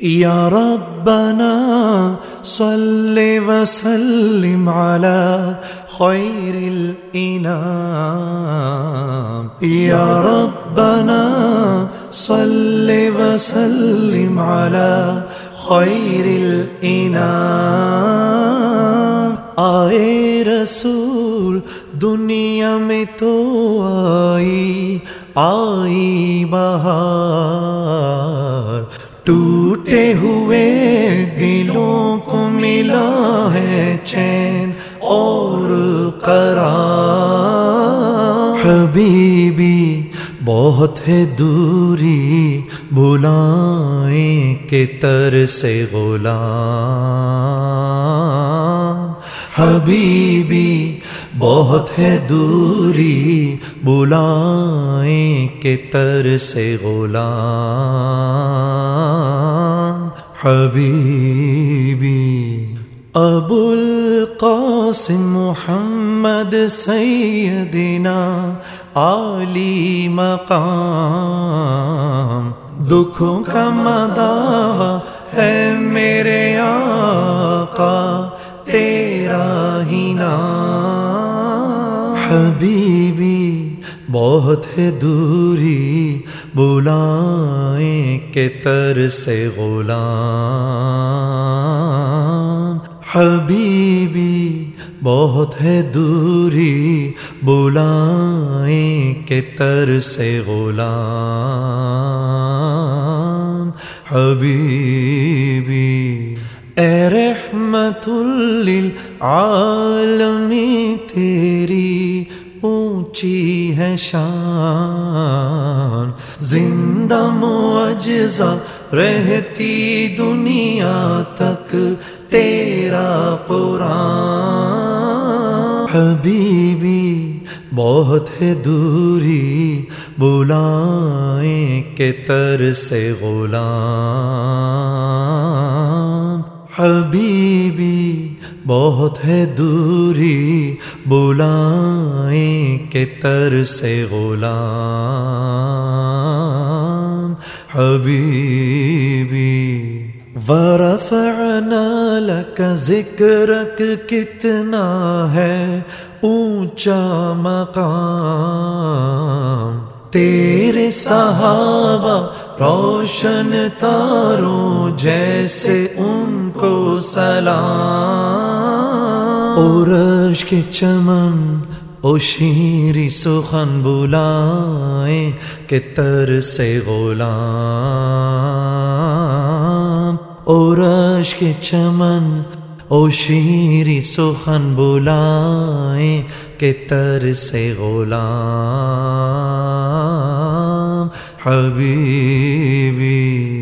یا ربنا صل وسلم على خیر الانام یا ربنا صل وسلم على خیر الانام آئے رسول، دنیا میں تو آئی آئی بہار. ٹوٹے ہوئے دلوں کو ملا ہے چین اور قرار۔ حبیبی، بہت ہے دوری بلائیں کے تر سے غلام۔ حبیبی، بہت ہے دوری بلائیں کے تر سے غلام حبیبی ابو القاسم محمد سیدنا علی مقام دکھوں کا مداوا ہے میرے آقا تیرا ہی نام حبیبی بہت ہے دوری، بلائیں کے تر سے غلام۔ حبیبی، بہت ہے دوری، بلائیں کے تر سے غلام۔ حبیبی، اے رحمت للعالمی تیری اونچی ہے شان۔ زندہ معجزہ رہتی دنیا تک تیرا قرآن۔ حبیبی، بہت ہے دوری، بلائیں کے تر سے غلام۔ حبیبی بہت ہے دوری بلائیں کے تر سے غلام حبیبی ورفعنا لك ذکرک کتنا ہے اونچا مقام تیرے صحابہ روشن تاروں جیسے ان کو سلام. اورش کے چمن، او شیری سخن بلائیں کہ تر سے غلام. اورش کے چمن، او شیری سخن بلائیں کہ تر سے غلام. حبیبی